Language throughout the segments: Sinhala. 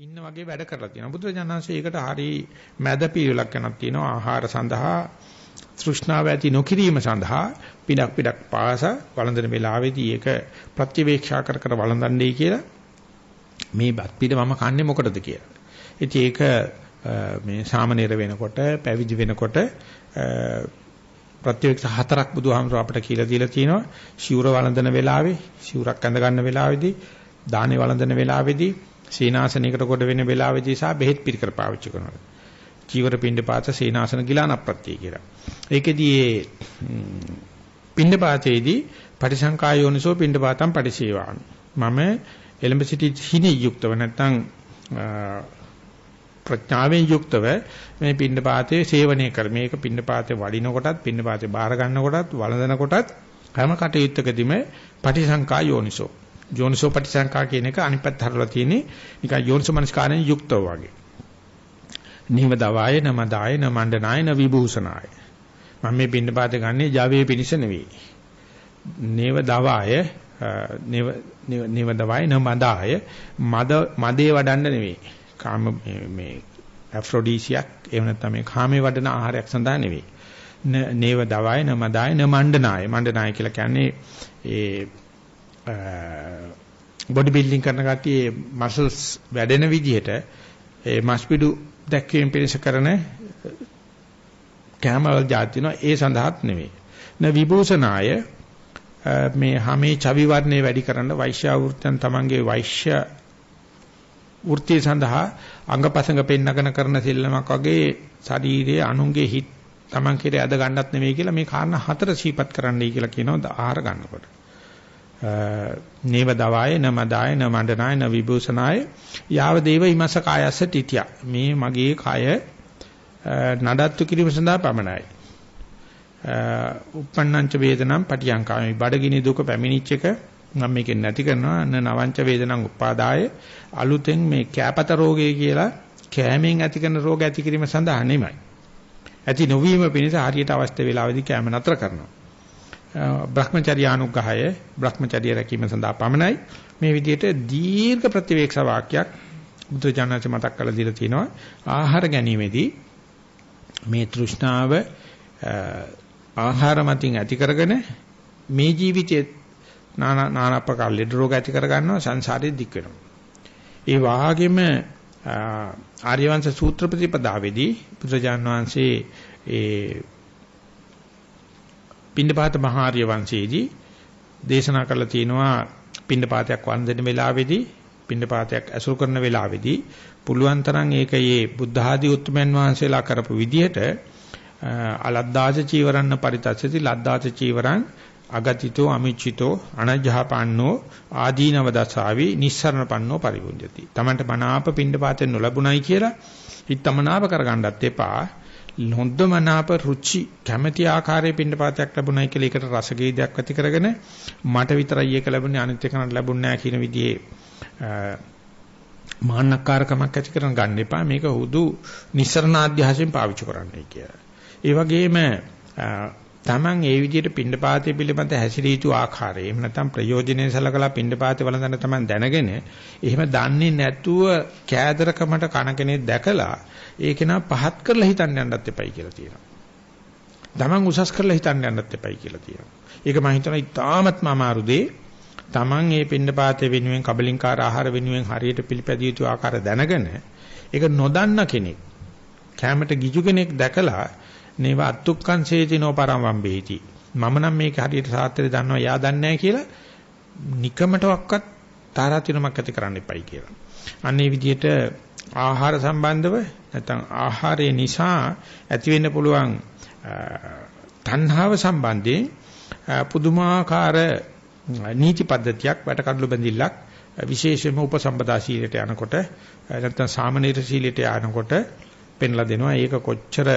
ඉන්න වගේ වැඩ කරලා තියෙනවා. බුදුරජාණන්සේ ඒකට හරි මැද පිළිලක් යනක් තියෙනවා ආහාර සඳහා තෘෂ්ණාව ඇති නොකිරීම සඳහා පිටක් පිටක් පාස වළඳන වෙලාවේදී ඒක ප්‍රතිවේක්ෂා කර කර වළඳන්නේ කියලා මේ බත් පිට මම කන්නේ මොකටද කියලා. ඉතින් ඒක මේ සාමනීර වෙනකොට පැවිදි වෙනකොට ප්‍රත්‍යක්ෂ හතරක් බුදුහාමුදුර අපට කියලා දීලා තියෙනවා. සිවුර වළඳන වෙලාවේ, සිවුරක් ඇඳ ගන්න වෙලාවේදී, දානේ වළඳන වෙලාවේදී, සීනාසනයකට කොට වෙන වෙලාවේදී සහ බෙහෙත් පිළිකර පාවිච්චි කරනවා. චීවර පින්ඩ පාත සීනාසන ගිලාන ප්‍රත්‍ය කියලා. ඒකෙදී මේ පින්ඩ පාතේදී පටිසංකා යෝනිසෝ පින්ඩ පාතම් පටිසේවාන. මම එලඹ සිටි හිණි යුක්තව නැත්නම් ප්‍රඥාවෙන් යුක්තව මේ පින්ඩ පාතේ සේවනය කර මේක පින්ඩ පාතේ වඩින කොටත් පින්ඩ පාතේ බාර ගන්න කොටත් වළඳන කොටත් හැම කටයුත්තකදීම පටිසංකා යෝනිසෝ යෝනිසෝ පටිසංකා කියන එක අනිත් පැත්ත හරලා තියෙන්නේ නිකන් යෝනිසෝ මනස්කාරයෙන් යුක්තව වගේ. නිව දවාය නමදාය නමණ්ඩනාය නවිභූෂනාය. මම මේ පින්න පාත ගන්නේ ජවයේ පිනිස නෙවෙයි. නේව දවාය නේව නේව දවාය නමදාය මද මදේ වඩන්න නෙවෙයි. කාම මේ ඇෆ්‍රොඩීසියක් එහෙම නැත්නම් මේ කාමේ වඩන ආහාරයක් සඳහා නෙවෙයි. නේව දවාය නමදාය නමණ්ඩනාය මණ්ඩනාය කියලා කියන්නේ ඒ බොඩි බිල්ඩින් කරන කට්ටිය මසල්ස් වැඩෙන විදිහට ඒ මස්පිඩු දැක්වීම පිණිස කරන කැමවල જાතිනවා ඒ සඳහාත් නෙවෙයි. න විභූෂනාය මේ හැමේ චවි වර්ණේ වැඩි කරන්න වෛශ්‍ය වෘත්තයන් තමන්ගේ වෛශ්‍ය වෘත්තිය සඳහා අංගපසංග පෙන්නගෙන කරන සෙල්ලමක් වගේ ශරීරයේ අනුන්ගේ හිත තමන් කෙරේ අද ගන්නත් නෙවෙයි කියලා මේ කාරණා හතර සීපත් කරන්නයි කියලා කියනවා ආහාර ගන්නකොට. නේව දවාය නමදාය නමණ්ඩනාය නවිභූෂනාය යාව දේව හිමස කායස්ස තිතිය. මේ මගේ කය නඩත්තු කිරීම සඳහා පමණයි. uppannancha වේදනම් පටියංකාමි බඩගිනි දුක පැමිණිච්ච එක මම මේකෙන් නැති කරනවා. න නවංච වේදනම් උපාදාය. අලුතෙන් මේ කැපත රෝගය කියලා කෑමෙන් ඇති කරන රෝග ඇති කිරීම සඳහා නෙමෙයි. ඇති නොවීම පිණිස හරියට අවස්ථ වේලාවේදී කැම නතර කරනවා. Brahmacharyaනුග්‍රහය Brahmacharya රැකීම සඳහා පමණයි මේ විදිහට දීර්ඝ ප්‍රතිවේක්ෂ වාක්‍යයක් බුදුජානක මතක් කරලා දීලා තිනවා ආහාර ගැනීමේදී මේ තෘෂ්ණාව ආහාර මතින් ඇති කරගෙන මේ ජීවිතයේ নানা নানা ප්‍රකාර ලෙඩ රෝග ඇති කර ගන්නවා සංසාරේ දික් වෙනවා ඒ වාගේම ආර්යවංශ සූත්‍ර ප්‍රතිපදාවේදී බුදුජාන විශ්වසේ ඒ පින්නපාත මහාර්ය වංශයේදී දේශනා කරලා තියෙනවා පින්නපාතයක් වන්දන වෙලාවේදී පින්නපාතයක් ඇසුරු කරන වෙලාවේදී පුළුවන් තරම් ඒකයේ බුද්ධ ආදී උත්මයන් වහන්සේලා කරපු විදිහට අලද්දාච චීවරන්න පරිතස්සති ලද්දාච චීවරං අගතිතෝ අමිච්චිතෝ අනජහපන්නෝ ආදීනව දසාවි නිස්සරණ පන්නෝ පරිවුද්ධති. Tamanට මනාප පින්නපාතෙන් නොලැබුණයි කියලා හිතමනාප කරගන්නත් එපා. හොඳමනාප රුචි කැමැති ආකාරයේ පින්නපාතයක් ලැබුණයි කියලා ඒකට රසගේදයක් ඇති කරගෙන මට විතරයි ඒක ලැබුණේ අනිත් එකකට ලැබුණ නැහැ කියන විදිහේ මාන්නකාරකමක් ඇති කරන ගන්න එපා මේක හුදු නිස්සරණාධ්‍යාසයෙන් පාවිච්චි කරන්නයි කියලා. ඒ වගේම Taman ඒ විදිහට පින්නපාතේ පිළිබඳ හැසිරිය යුතු ආකාරය එහෙම නැත්නම් ප්‍රයෝජනෙයි සලකලා පින්නපාතේ වළඳන Taman දැනගෙන එහෙම දන්නේ නැතුව කෑදරකමට කන කෙනෙක් දැකලා ඒක නා පහත් කරලා හිතන්න යන්නත් එපයි කියලා තියෙනවා. Taman උසස් කරලා හිතන්න යන්නත් එපයි කියලා තියෙනවා. ඒක මම හිතනවා ඉතාමත්ම අමාරු දෙයක්. Taman මේ පින්නපාතේ වෙනුවෙන් කබලින්කාර ආහාර වෙනුවෙන් හරියට පිළිපැදිය යුතු ආකාර දැනගෙන ඒක නොදන්න කෙනෙක් කැමට ගිජු කෙනෙක් දැකලා නේව අත්තුක්කං සේතිනෝ පරම් වම්බේති මම නම් මේක හරියට සාත්‍රය දන්නවා යා දන්නේ නැහැ කියලා නිකමටවත් තාරාතිරමක් ඇති කරන්න එපයි කියලා. අන්න ඒ විදිහට ආහාර සම්බන්ධව නැත්නම් ආහාරය නිසා ඇති වෙන්න පුළුවන් තණ්හාව සම්බන්ධයෙන් පුදුමාකාර නීති පද්ධතියක් වැටකඩලු බැඳිල්ලක් විශේෂයෙන්ම උපසම්පදා ශීලයට යනකොට නැත්නම් සාමනීර ශීලයට යනකොට පෙන්ලා දෙනවා ඒක කොච්චර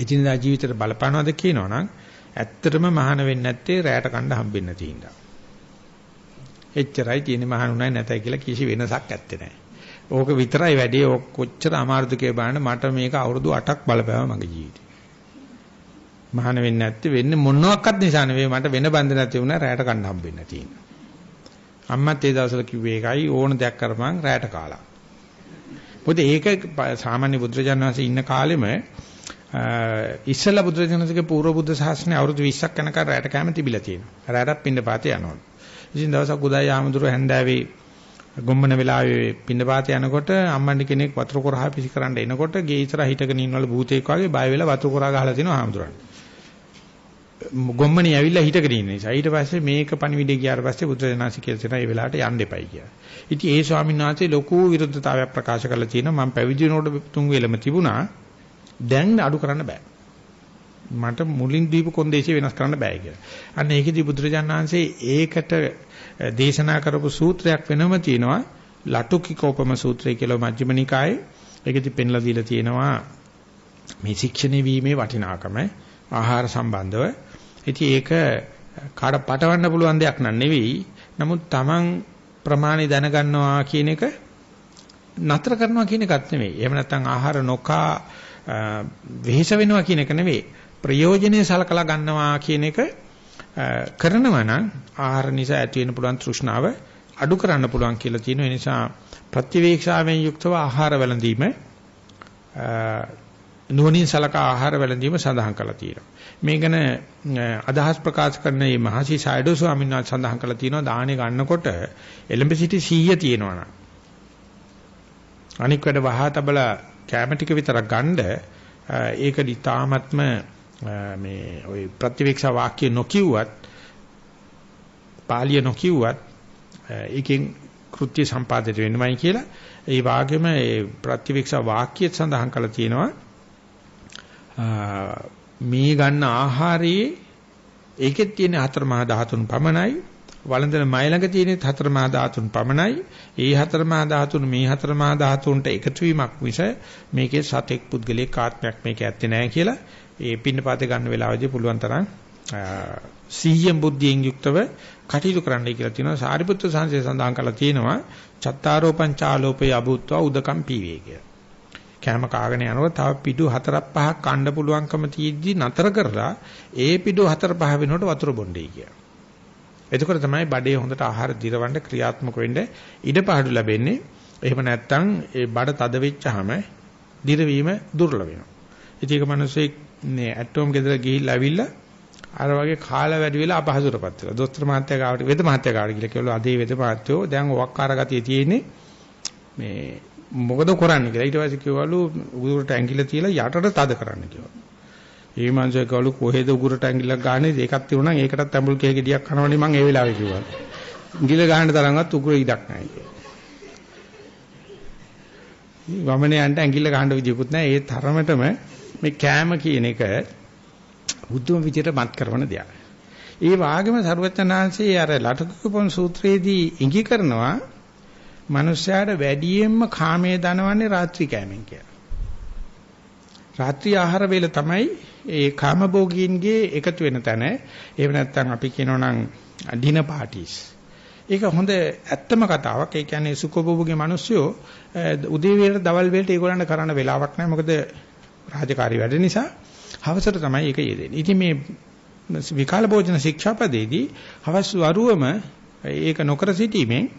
එදිනදා ජීවිතේට බලපානවද කියනවනම් ඇත්තටම මහාන වෙන්නේ නැත්තේ රැයට කණ්ඩ හම්බෙන්න තියෙනවා. එච්චරයි තියෙන්නේ මහානුණයි නැතයි කියලා කිසි වෙනසක් ඇත්තේ නැහැ. ඕක විතරයි වැඩේ ඕක කොච්චර අමාරුද කියලා බලන්න මට මේක අවුරුදු 8ක් බලපෑවා මගේ ජීවිතේ. මහාන වෙන්නේ නැත්තේ වෙන්නේ මොනවාක්වත් නිසා නෙවෙයි මට වෙන බන්ධ නැති වුණා රැයට කන්න හම්බෙන්න තියෙනවා. අම්මත් ඒ දවස්වල කිව්වේ ඒකයි ඕන දෙයක් කරපන් රැයට කාලා. මොකද ඒක සාමාන්‍ය බුදුරජාණන් වහන්සේ ඉන්න කාලෙම ඉස්සලා බුදුරජාණන්සේගේ පූර්ව බුද්ධ ශාසනය අවුරුදු 20ක් යනකම් රැයට කැම තිබිලා තියෙනවා. රැයටත් පින්න පාතේ යනවා. ඉතින් දවසක් උදේ ආමඳුර හැන්දෑවේ ගොම්මන වෙලාවේ පින්න පාතේ යනකොට අම්මණ්ඩි කෙනෙක් වතුර කොරහා පිසි කරන්න එනකොට ගේ ඉස්සරහ හිටගෙන ඉන්නවලු භූතයෙක් වගේ බය වෙලා වතුර කොරා ගහලා තිනවා ආමඳුරන්. ගොම්මනේ ඇවිල්ලා හිටගෙන ඉන්න නිසා ඊට පස්සේ මේක පණිවිඩය ගියාට පස්සේ බුදුරජාණන්සේ කියලා තියෙනවා මේ වෙලාවට යන්න එපයි කියලා. ඉතින් ඒ ස්වාමීන් වහන්සේ ලොකු විරුද්ධතාවයක් ප්‍රකාශ කරලා තියෙනවා මම පැවිදි වෙනකොට තුන් වේලම තිබුණා. දැන් අඩු කරන්න බෑ. මට මුලින් දීපු කොන්දේසිය වෙනස් කරන්න බෑ කියලා. අන්න ඒකෙදි බුදුරජාණන් වහන්සේ ඒකට දේශනා කරපු සූත්‍රයක් වෙනම තියෙනවා. ලටුකිකෝපම සූත්‍රය කියලා මජ්ක්‍ධිම නිකායේ. ඒකෙදි පෙන්ලා දීලා තියෙනවා මේ ශික්ෂණේ වීමේ වටිනාකම ආහාර සම්බන්ධව ඉතින් ඒක කාට පටවන්න පුළුවන් දෙයක් නන් නෙවෙයි. නමුත් Taman ප්‍රමාණي දැනගන්නවා කියන එක නතර කරනවා කියන එකත් නෙවෙයි. එහෙම නැත්නම් ආහාර නොකා වෙහෙස වෙනවා කියන එක නෙවෙයි. ප්‍රයෝජනෙයි සලකලා ගන්නවා කියන එක කරනවා නම් ආහාර නිසා ඇති වෙන පුළුවන් තෘෂ්ණාව අඩු කරන්න පුළුවන් කියලා තියෙනවා. ඒ නිසා ප්‍රතිවේක්ෂාවෙන් යුක්තව ආහාර වළඳීම නුවණින් සලකා ආහාර වැළඳීම සඳහන් කරලා තියෙනවා. මේ ගැන අදහස් ප්‍රකාශ කරන මේ මහසි සයිඩෝ ස්වාමීන් වහන්සේ සඳහන් කරලා තියෙනවා දාහනේ ගන්නකොට එලඹ සිටි 100 තියෙනවා නම් අනික් වැඩ වහා තබලා කැම ටික විතරක් ගන්න ඒක දිතාමත්ම මේ ওই ප්‍රතිවීක්ෂා වාක්‍ය නොකියුවත් පාලිය නොකියුවත් ඒකෙන් කෘත්‍ය සම්පාදිත වෙන්නමයි කියලා. ඒ වාගේම ඒ ප්‍රතිවීක්ෂා වාක්‍යය සඳහන් කරලා තියෙනවා මේ ගන්න ආහාරයේ ඒකෙත් තියෙන හතර මහා ධාතුන් පමණයි. වළඳන මය ළඟ තියෙන හතර මහා ධාතුන් පමණයි. ඒ හතර මහා ධාතුන් මේ හතර මහා ධාතුන්ට එකතු වීමක් මිස මේකේ සතෙක් පුද්ගලයෙක් ආත්මයක් මේක ඇත්තේ නැහැ කියලා ඒ පින්නපාතේ ගන්න වෙලාවදී පුළුවන් තරම් සීයෙන් බුද්ධියෙන් යුක්තව කටයුතු කරන්නයි කියලා තියෙනවා. සාරිපුත්‍ර සංසය සඳහන් කරලා තියෙනවා චත්තාරෝපං චාලෝපේ අභූත්වා උදකම් පීවේ කියලා කැම කාගෙන යනකොට තව පිටු හතරක් පහක් කන්න පුළුවන්කම තියෙද්දි නතර කරලා ඒ පිටු හතර පහ වෙනකොට වතුර බොණ්ඩේ කියලා. එතකොට තමයි බඩේ හොඳට ආහාර දිරවන්න ක්‍රියාත්මක වෙන්න ඉඩ පාඩු ලැබෙන්නේ. එහෙම නැත්නම් ඒ බඩ තද වෙච්චාම දිරවීම දුර්ලභ වෙනවා. ඉතින් ඒක මිනිස්සෙක් මේ ඇටෝම් ගෙදර ගිහිල්ලා ඇවිල්ලා අර වගේ කාල වැඩි වෙලා අපහසුරපත් වෙලා. දොස්තර මහත්තයා ගාවට වෙද මහත්තයා ගාවට ගිහලා කිව්වලු අදේ වෙද මහත්තයෝ දැන් වක්කාර ගතිය තියෙන්නේ මේ මොකද කරන්නේ කියලා. ඊට පස්සේ කිව්වලු උගුරට ඇඟිල්ල තියලා යටට තද කරන්න කිව්වා. ඒ මංසය කවලු කොහෙද උගුරට ඇඟිල්ලක් ගහන්නේ ඒකක් තියුණා නම් ඒකටත් ඇඹුල් කේ ගෙඩියක් කනවනේ මං ඒ වෙලාවේ කිව්වා. ඇඟිල්ල ගහන්න තරම්වත් උගුර ඉඩක් නැහැ කියලා. වමනේ යන්න ඇඟිල්ල ගහන්න විදියකුත් නැහැ. ඒ තරමටම මේ කෑම කියන එක බුදුම විදියට මත් කරන දෙයක්. ඒ වාගේම සරුවචනාංශයේ අර ලටකුපොන් සූත්‍රයේදී ඉඟි කරනවා මනුස්සයාට වැඩියෙන්ම කාමයේ දනවන්නේ රාත්‍රී කෑමෙන් කියලා. රාත්‍රී ආහාර වේල තමයි ඒ කාමභෝගීන්ගේ එකතු වෙන තැන. එහෙම නැත්නම් අපි කියනෝනම් ඩින පාටිස්. ඒක හොඳ ඇත්තම කතාවක්. ඒ කියන්නේ සුඛභෝගී මිනිස්සුયો උදේ වේලට දවල් වේලට ඒගොල්ලන්ට කරන්න වෙලාවක් නැහැ. මොකද රාජකාරී වැඩ නිසා හවසට තමයි ඒක යෙදෙන්නේ. ඉතින් මේ විකාල භෝජන ශික්ෂාපදේදී හවස් වරුවම ඒක නොකර සිටීමෙන්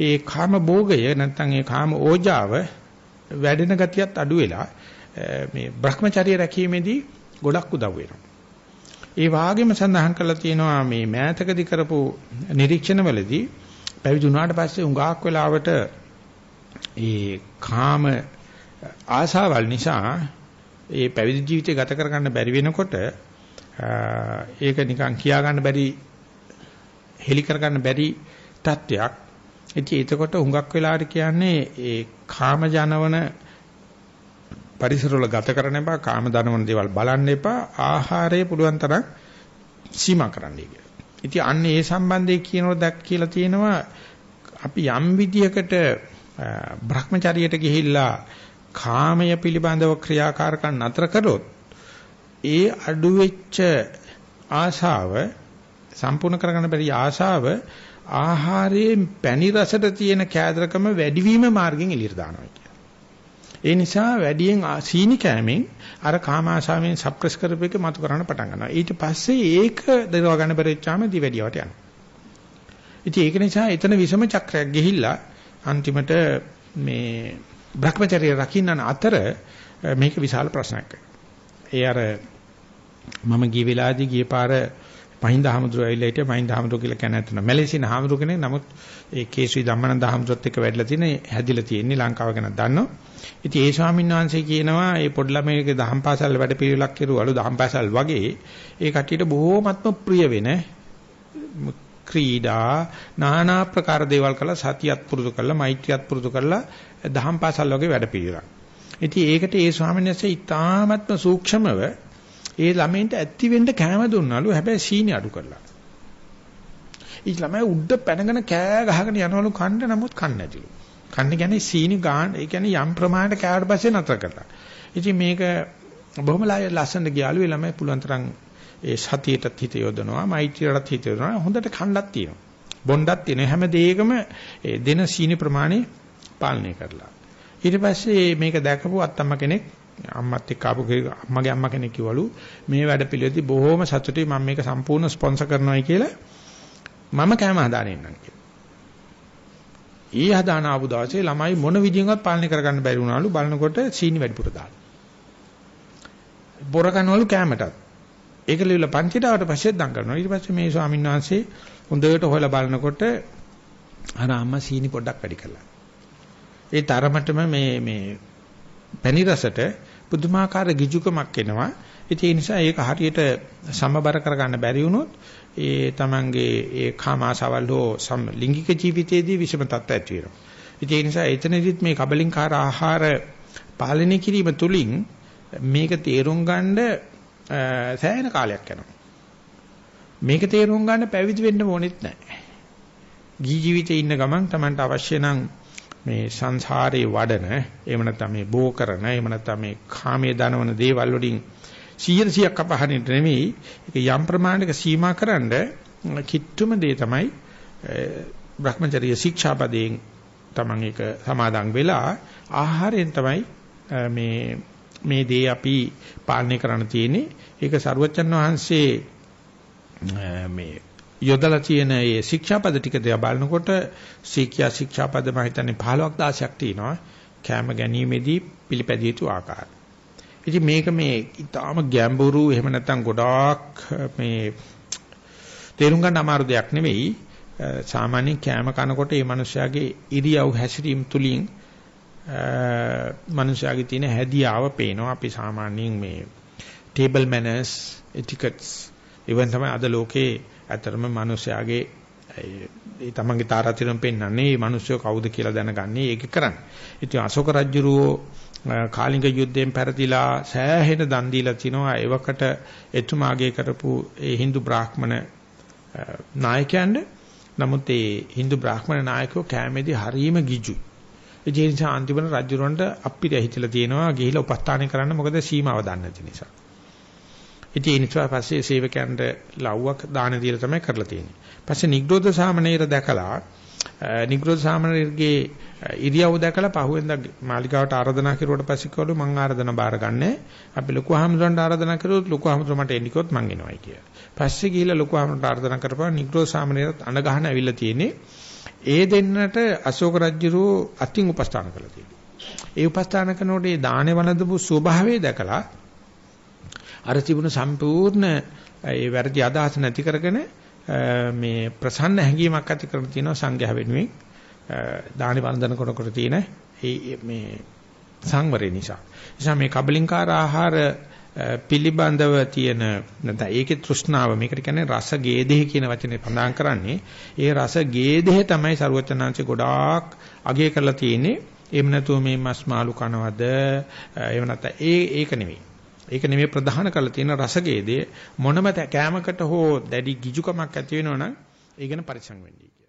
ඒ කාම භෝගය නැත්නම් ඒ කාම ඕජාව වැඩෙන ගතියත් අඩු වෙලා මේ Brahmacharya රැකීමේදී ගොඩක් උදව් වෙනවා. ඒ වාගේම සඳහන් කරලා තියෙනවා මේ මෑතකදී කරපු නිරීක්ෂණවලදී පැවිදි වුණාට පස්සේ උඟාක් වෙලාවට ඒ කාම ආසාවල් නිසා ඒ පැවිදි ජීවිතය ගත කරගන්න බැරි වෙනකොට ඒක නිකන් කියා ගන්න බැරි හෙලි කරගන්න බැරි තත්වයක් ඉතින් එතකොට හුඟක් වෙලාට කියන්නේ ඒ කාම ජනවන පරිසරවල ගත කරන්න එපා කාම දනවන දේවල් බලන්න එපා ආහාරය පුළුවන් තරම් සීමා කරන්න කියලා. ඉතින් අන්න ඒ සම්බන්ධයෙන් කියනකොට දැක් කියලා තියෙනවා අපි යම් විදියකට Brahmacharyaට ගිහිල්ලා කාමය පිළිබඳව ක්‍රියාකාරකම් නතර කරොත් ඒ අඩු වෙච්ච ආශාව සම්පූර්ණ කරගන්න බැරි ආශාව ආහාරයේ පැණි රසට තියෙන කෑදරකම වැඩිවීම මාර්ගෙන් එළියට දානවා කියලා. ඒ නිසා වැඩියෙන් සීනි කෑමෙන් අර කාම ආශාවෙන් සප්‍රෙස් කරපෙක මතු කරන්න පටන් ගන්නවා. ඊට පස්සේ ඒක දරව ගන්න බැරිච්චාම දිවැඩියට යනවා. ඉතින් ඒක නිසා එතන විසම චක්‍රයක් ගිහිල්ලා අන්තිමට මේ Brahmacharya රකින්නන අතර මේක විශාල ප්‍රශ්නයක්. ඒ අර මම ගිය වෙලාවේදී ගිය පාර මහින්ද හමුදුර ඇවිල්ලා හිටිය මහින්ද හමුදුර කියලා කියන ඇත්තන මැලේසියානු හමුදුර කෙනෙක් නමුත් ඒ කේසී ධම්මනන්ද හමුදුරත් එක්ක වැඩලා තියෙන හැදිලා තියෙන්නේ ලංකාව ගැන දන්නවා. ඉතින් ඒ ස්වාමීන් වහන්සේ කියනවා මේ පොඩි ළමයිගේ දහම් පාසල් වැඩ පිළිවෙලක් කෙරුවලු දහම් පාසල් වගේ ඒ කට්ටියට බොහෝමත්ම ප්‍රිය වෙන ක්‍රීඩා নানা ආකාර දේවල් කළා සතියත් පුරුදු කළා මෛත්‍රියත් පුරුදු කළා දහම් පාසල් වගේ වැඩ පිළිවෙලක්. ඉතින් ඒකට ඒ ස්වාමීන් වහන්සේ ඉතාමත්ම සූක්ෂමව ඒ ළමයින්ට ඇත්ති වෙන්න කැම දුන්නලු හැබැයි සීනි අඩු කරලා. ඒ ළමයි උඩ පැනගෙන කෑ ගහගෙන යනවලු කන්න නමුත් කන්නේ නැතිලු. කන්නේ කියන්නේ සීනි ගාන ඒ කියන්නේ යම් ප්‍රමාණයට කෑවට පස්සේ නතර කරලා. ඉතින් මේක බොහොම ලස්සනට ගියාලු ඒ ළමයි පුළුවන් තරම් ඒ සතියටත් හිත යොදනවා මෛත්‍රියටත් හිත යොදනවා හොඳට කණ්ඩක් තියෙනවා. බොණ්ඩක් තියෙනවා. හැම දෙයකම ඒ දෙන සීනි ප්‍රමාණය පාලනය කරලා. ඊට පස්සේ මේක දැකපු අත්තම්ම කෙනෙක් අම්මත් එක්ක ආපු අම්මගේ අම්මා කෙනෙක් කිව්වලු මේ වැඩ පිළිවෙලදී බොහොම සතුටුයි මම මේක සම්පූර්ණ ස්පොන්සර් කරනවායි කියලා මම කැම හදාගෙන ඉන්නම් කියලා. ඊ හදාන ආපු දවසේ ළමයි මොන විදියෙන්වත් පාලනය කරගන්න බැරි වුණාලු බලනකොට සීනි වැඩිපුර දාලා. බොර කනවලු කැමටත්. ඒක ලියලා පන්තිට ආවට පස්සේ දන් කරනවා. ඊට පස්සේ මේ ස්වාමීන් වහන්සේ හොඳට හොයලා බලනකොට අර අම්මා සීනි පොඩ්ඩක් වැඩි කළා. ඒ තරමටම මේ මේ පැණි රසට පුදුමාකාර ගිජුකමක් එනවා. ඉතින් ඒ නිසා ඒක හරියට සමබර කරගන්න බැරි වුණොත් ඒ තමන්ගේ ඒ කාමාසවල් හෝ ලිංගික ජීවිතයේදී විෂම තත්ත්ව ඇති වෙනවා. ඉතින් ඒ නිසා එතනදිත් මේ කබලින්කාර ආහාර පාලනය කිරීම තුලින් මේක තේරුම් ගන්න සෑහෙන කාලයක් යනවා. මේක තේරුම් ගන්න පැවිදි වෙන්න ඕනෙත් නැහැ. ගී ජීවිතේ ඉන්න ගමන් Tamanට අවශ්‍ය නම් මේ සංසාරේ වඩන එහෙම නැත්නම් මේ බෝ කරන එහෙම නැත්නම් මේ කාමයේ දනවන දේවල් වලින් 100ක් අපහරින්න නෙමෙයි. ඒක යම් ප්‍රමාණයක සීමා කරන්න කිට්ටුම දේ තමයි Brahmacharya ශික්ෂාපදයෙන් තමන් ඒක සමාදන් වෙලා ආහාරයෙන් තමයි මේ මේ දේ අපි පාලනය කරන්න තියෙන්නේ. ඒක සරුවචන් වහන්සේ මේ යොදලා තියෙන මේ ශික්ෂාපද ටික දිහා බලනකොට ශික්ෂා ශික්ෂාපද මම හිතන්නේ 15ක් 16ක් තියෙනවා කැම ගැනීමේදී පිළිපැදිය යුතු ආකාරය. ඉතින් මේක මේ ඊටාම ගැඹුරු එහෙම නැත්නම් ගොඩාක් මේ තේරුම් ගන්න අමාරු දෙයක් නෙවෙයි. සාමාන්‍ය කැම කනකොට මේ මිනිස්යාගේ ඉරියව් හැසිරීම තුලින් මිනිස්යාගේ තියෙන හැදියාව පේනවා. අපි සාමාන්‍යයෙන් මේ table manners etiquettes ඉවන් තමයි අද ලෝකේ ඇත්තටම මිනිස්යාගේ ඒ තමන්ගේ තාරාතිරම් පෙන්වන්නේ මේ මිනිස්සු කවුද කියලා දැනගන්නේ ඒක කරන්නේ. ඉතින් අශෝක රජුරෝ කාලිංග යුද්ධයෙන් පැරදිලා සෑහෙන දන් දීලා තිනවා එවකට එතුමාගේ කරපු ඒ Hindu බ්‍රාහ්මණ නායකයන්ට නමුත් ඒ Hindu බ්‍රාහ්මණ නායකයෝ කැමැති හරීම ගිජු. ඒ නිසා අන්තිමට රජුරන්ට අප්පිරිය හිතලා තියෙනවා ගිහිලා උපස්ථාන කරන්න මොකද සීමාව දන්නේ නැති නිසා. ඉතින් ඒ නිසා පස්සේ සේවකයන්ට ලව්වක් දාන දීලා තමයි කරලා තියෙන්නේ. පස්සේ නිග්‍රෝධ සාමණේර දැකලා නිග්‍රෝධ සාමණේරගේ ඉරියව් දැකලා පහුවෙන්ද මාලිකාවට ආරාධනා කරුවට පස්සේ කවලු මං ආරාධනා බාරගන්නේ. අපි ලොකු හාමුදුරන්ට ආරාධනා කරුවොත් ලොකු හාමුදුර මට එන්නිකොත් මං එනවයි කියලා. පස්සේ ගිහිල්ලා ලොකු හාමුදුරන්ට ආරාධනා කරපුවා නිග්‍රෝධ සාමණේරත් අඬ ගහන ඇවිල්ලා තියෙන්නේ. ඒ දෙන්නට අශෝක රජුරෝ අතින් උපස්ථාන කළා තියෙනවා. ඒ උපස්ථාන කරනකොට ඒ දානේ වළඳපු ස්වභාවය දැකලා අර තිබුණ සම්පූර්ණ ඒ වැරදි අදහස නැති කරගෙන මේ ප්‍රසන්න හැඟීමක් ඇති කරන තියෙනවා සංඝයා වෙනුවෙන් දානි වන්දන කරනකොට තියෙන මේ සංවරය නිසා. නිසා මේ කබලින්කාර ආහාර පිළිබඳව තියෙන නැත්නම් ඒකේ තෘෂ්ණාව මේකට කියන්නේ රස ගේදෙහි කියන වචනේ පඳාන් කරන්නේ. ඒ රස ගේදෙහි තමයි ਸਰවචනාංශේ ගොඩාක් අගය කරලා තියෙන්නේ. එහෙම නැතුව මේ මස් මාළු කනවද? එහෙම නැත්නම් ඒ ඒක නෙවෙයි ඒක නෙමෙයි ප්‍රධාන කරලා තියෙන රසගේදේ මොනම කෑමකට හෝ දැඩි ගිජුකමක් ඇති වෙනවනම් ඒ ගැන පරිස්සම් වෙන්නයි කියලා.